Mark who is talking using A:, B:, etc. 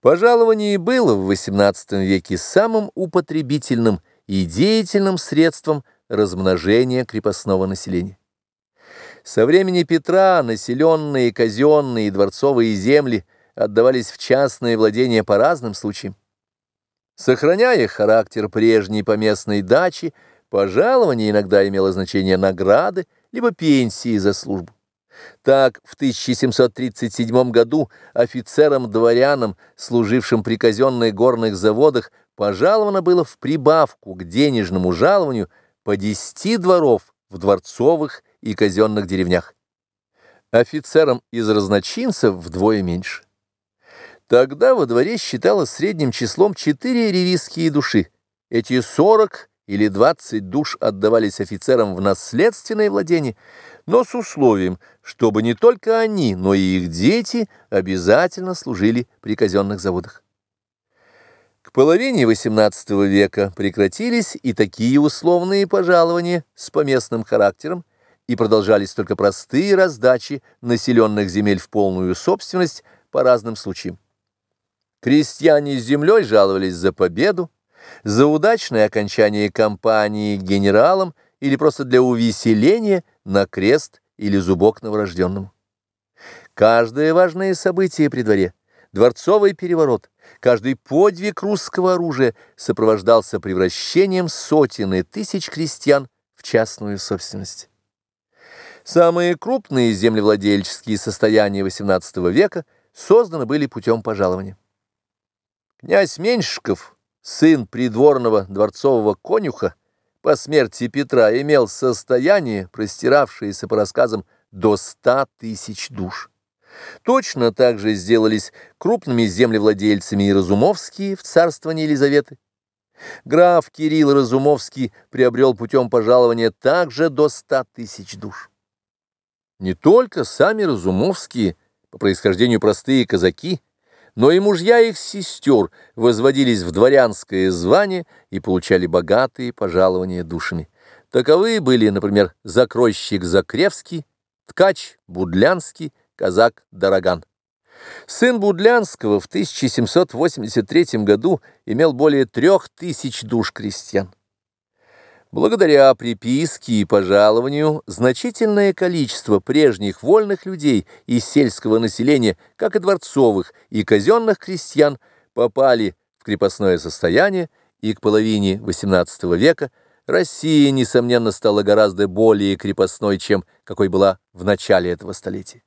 A: Пожалование было в XVIII веке самым употребительным и деятельным средством размножения крепостного населения. Со времени Петра населенные казенные и дворцовые земли отдавались в частное владение по разным случаям. Сохраняя характер прежней поместной дачи, пожалование иногда имело значение награды либо пенсии за службу. Так, в 1737 году офицерам-дворянам, служившим при казенных горных заводах, пожаловано было в прибавку к денежному жалованию по 10 дворов в дворцовых и казенных деревнях. Офицерам из разночинцев вдвое меньше. Тогда во дворе считалось средним числом 4 ревизские души. Эти 40 или 20 душ отдавались офицерам в наследственное владение, но с условием, чтобы не только они, но и их дети обязательно служили при казенных заводах. К половине XVIII века прекратились и такие условные пожалования с поместным характером, и продолжались только простые раздачи населенных земель в полную собственность по разным случаям. Крестьяне с землей жаловались за победу, за удачное окончание кампании генералом или просто для увеселения на крест или зубок новорожденному. Каждое важное событие при дворе, дворцовый переворот, каждый подвиг русского оружия сопровождался превращением сотен и тысяч крестьян в частную собственность. Самые крупные землевладельческие состояния XVIII века созданы были путем пожалования. Князь Меньшиков сын придворного дворцового конюха, по смерти Петра имел состояние, простиравшееся по рассказам до ста тысяч душ. Точно так же сделались крупными землевладельцами и Разумовские в царствовании Елизаветы. Граф Кирилл Разумовский приобрел путем пожалования также до ста тысяч душ. Не только сами Разумовские, по происхождению простые казаки, но и мужья их сестер возводились в дворянское звание и получали богатые пожалования душами. Таковые были, например, закройщик Закревский, ткач Будлянский, казак Дороган. Сын Будлянского в 1783 году имел более трех тысяч душ крестьян. Благодаря приписке и пожалованию значительное количество прежних вольных людей из сельского населения, как и дворцовых и казенных крестьян, попали в крепостное состояние, и к половине XVIII века Россия, несомненно, стала гораздо более крепостной, чем какой была в начале этого столетия.